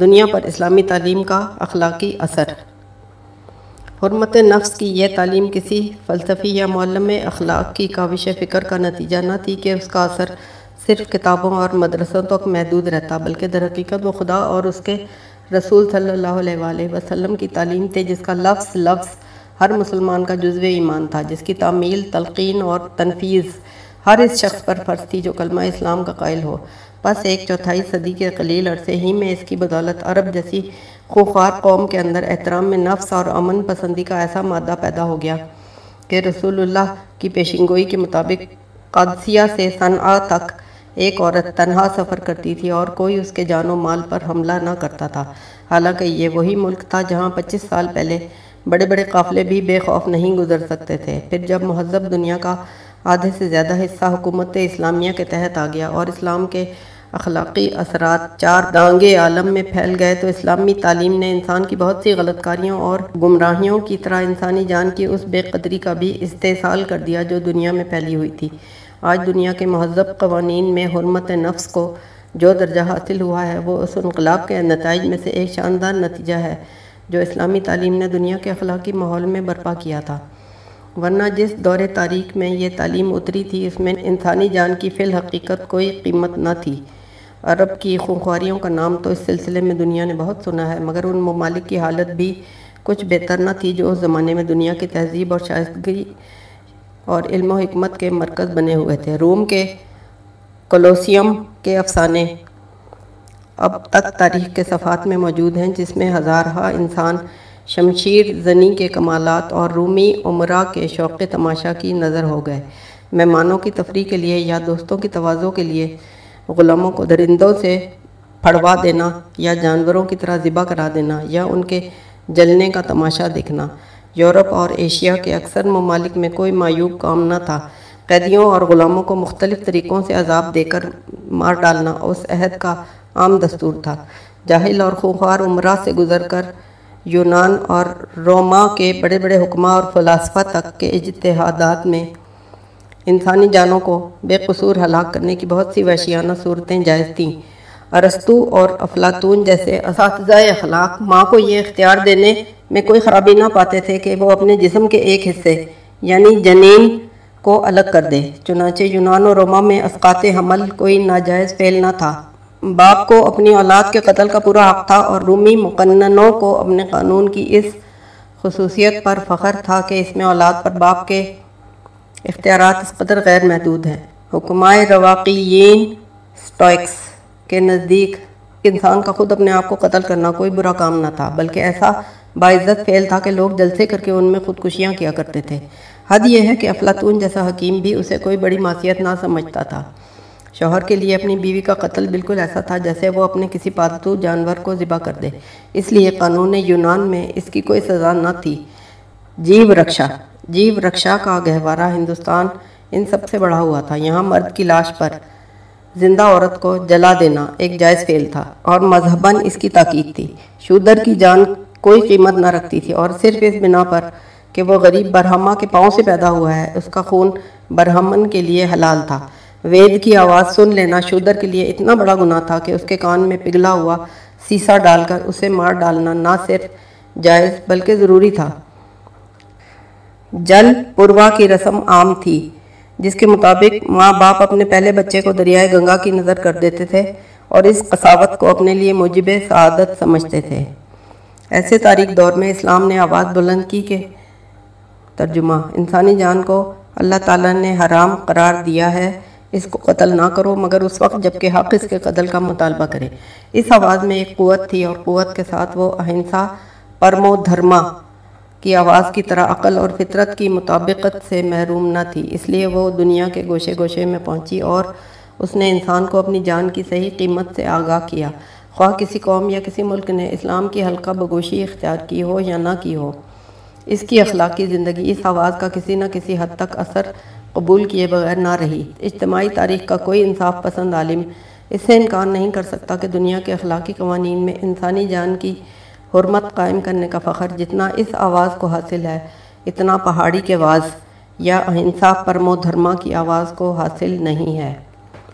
دنیا پر اسلامی تعلیم کا اخلاقی اثر۔ حرمت نفس کی یہ تعلیم کسی فلسفی یا معلم اخلاق کی کاوش فکر کا نتیجہ نہ تھی کہ اس کا اثر صرف کتابوں اور مدرسوں تک محدود رہتا، بلکہ در حقیقت وہ خدا اور اس کے رسول صلی اللہ علیہ وآلہ وسلم کی تعلیم تھے جس کا لفظ لفظ ہر مسلمان کا جزو ایمان تھا، جس کی تعمیل، تلقین اور تنفیذ ہر اس شخص پر فرض تھی جو کلمہ اسلام کا قائل ہو۔ بس ایک چوتھائی صدی کے قلیل عرصے ہی میں اس کی بدولت عرب جیسی خوخار قوم کے اندر احترام میں نفس اور امن پسندی کا ایسا مادہ پیدا ہو گیا کہ رسول اللہ کی پیشنگوئی کے مطابق قادسیہ سے صنعہ تک ایک عورت تنہا سفر کرتی تھی اور کوئی اس کے جان و مال پر حملہ نہ کرتا تھا۔ حالانکہ یہ وہی ملک تھا جہاں پچیس سال پہلے بڑے بڑے قافلے بھی بے خوف نہیں گزر سکتے تھے۔ پھر جب مہذب دنیا کا آدھے سے زیادہ حصہ حکومت اسلامیہ کے تحت آ گیا اور اسلام کے اخلاقی اثرات۔ چار دانگے عالم میں پھیل گئے تو اسلامی تعلیم نے انسان کی بہت سی غلط کاریوں اور گمراہیوں کی طرح انسانی جان کی اس بے قدری کا بھی استحصال کر دیا جو دنیا میں پھیلی ہوئی تھی۔ آج دنیا کے مہذب قوانین میں حرمت نفس کو جو درجہ حاصل ہوا ہے، وہ اس انقلاب کے نتائج میں سے ایک شاندار نتیجہ ہے جو اسلامی تعلیم نے دنیا کے اخلاقی ماحول میں برپا کیا تھا۔ ورنہ جس دور تاریخ میں یہ تعلیم اتری تھی، اس میں انسانی جان کی فی الحقیقت کوئی قیمت نہ تھی۔ عرب کی خونخواریوں کا نام تو اس سلسلے میں دنیا نے بہت سنا ہے، مگر ان ممالک کی حالت بھی کچھ بہتر نہ تھی جو اس زمانے میں دنیا کی تہذیب اور شائستگی اور علم و حکمت کے مرکز بنے ہوئے تھے۔ روم کے کلوسیم کے افسانے اب تک تاریخ کے صفحات میں موجود ہیں، جس میں ہزارہ انسان شمشیر، زنی کے کمالات اور رومی عمرہ کے شوق تماشا کی نظر ہو گئے۔ مہمانوں کی تفریح کے لیے یا دوستوں کی توازوں کے لیے غلاموں کو درندوں سے پھڑوا دینا یا جانوروں کی طرح ذبح کرا دینا یا ان کے جلنے کا تماشا دیکھنا۔ یورپ اور ایشیا کے اکثر ممالک میں کوئی معیوب کام نہ تھا۔ قیدیوں اور غلاموں کو مختلف طریقوں سے عذاب دے کر مار ڈالنا اس عہد کا عام دستور تھا۔ جاہل اور خوخوار عمرہ سے گزر کر یونان اور روما کے بڑے بڑے حکمہ اور فلاسفہ تک کے اجتہادات میں انسانی جانوں کو بے قصور ہلاک کرنے کی بہت سی وحشیانہ صورتیں جائز تھیں۔ ارستو اور افلاطون جیسے اساتذہ اخلاق ماں کو یہ اختیار دینے میں کوئی خرابی نہ پاتے تھے کہ وہ اپنے جسم کے ایک حصے یعنی جنین کو الگ کر دے۔ چنانچہ یونان و روما میں اسقات حمل کوئی ناجائز فعل نہ تھا۔ باپ کو اپنی اولاد کے قتل کا پورا حق تھا اور رومی مقننوں کو اپنے قانون کی اس خصوصیت پر فخر تھا کہ اس میں اولاد پر باپ کے اختیارات اس قدر غیر محدود ہیں۔ حکمائے رواقیین سٹوئکس کے نزدیک انسان کا خود اپنے آپ کو قتل کرنا کوئی برا کام نہ تھا، بلکہ ایسا باعزت فعل تھا کہ لوگ جلسے کر کے ان میں خودکشیاں کیا کرتے تھے۔ حد یہ ہے کہ افلاطون جیسا حکیم بھی اسے کوئی بڑی معصیت نہ سمجھتا تھا۔ شوہر کے لیے اپنی بیوی کا قتل بالکل ایسا تھا جیسے وہ اپنے کسی پالتو جانور کو ذبح کر دے۔ اس لیے قانون یونان میں اس کی کوئی سزا نہ تھی۔ جیو رکشا۔ جیو رکشا کا گہوارہ ہندوستان ان سب سے بڑا ہوا تھا۔ یہاں مرد کی لاش پر زندہ عورت کو جلا دینا ایک جائز فعل تھا اور مذہباً اس کی تاکید تھی۔ شودر کی جان کوئی قیمت نہ رکھتی تھی اور صرف اس بنا پر کہ وہ غریب برہمہ کے پاؤں سے پیدا ہوا ہے۔ اس کا خون برہمن کے لیے حلال تھا۔ وید کی آواز سن لینا، شودر کے لیے اتنا بڑا گناہ تھا کہ اس کے کان میں پگھلا ہوا سیسا ڈال کر اسے مار ڈالنا نہ صرف جائز بلکہ ضروری تھا۔ جل پوروا کی رسم عام تھی، جس کے مطابق ماں باپ اپنے پہلے بچے کو دریائے گنگا کی نظر کر دیتے تھے اور اس قصاوت کو اپنے لیے موجب سعادت سمجھتے تھے۔ ایسے تاریخ دور میں اسلام نے آواز بلند کی کہ ترجمہ، انسانی جان کو اللہ تعالیٰ نے حرام قرار دیا ہے اس کو قتل نہ کرو، مگر اس وقت جبکہ حق اس کے قتل کا مطالبہ کرے۔ اس آواز میں ایک قوت تھی اور قوت کے ساتھ وہ اہنسا، پرمو دھرما کی آواز کی طرح عقل اور فطرت کی مطابقت سے محروم نہ تھی، اس لیے وہ دنیا کے گوشے گوشے میں پہنچی اور اس نے انسان کو اپنی جان کی صحیح قیمت سے آگاہ کیا۔ خواہ کسی قوم یا کسی ملک نے اسلام کی حلقہ بگوشی اختیار کی ہو یا نہ کی ہو۔ اس کی اخلاقی زندگی اس آواز کا کسی نہ کسی حد تک اثر قبول کیے بغیر نہ رہی۔ اجتماعی تاریخ کا کوئی انصاف پسند عالم اس سے انکار نہیں کر سکتا کہ دنیا کے اخلاقی قوانین میں انسانی جان کی حرمت قائم کرنے کا فخر جتنا اس آواز کو حاصل ہے، اتنا پہاڑی کے واز یا اہنسا پرمو دھرما کی آواز کو حاصل نہیں ہے۔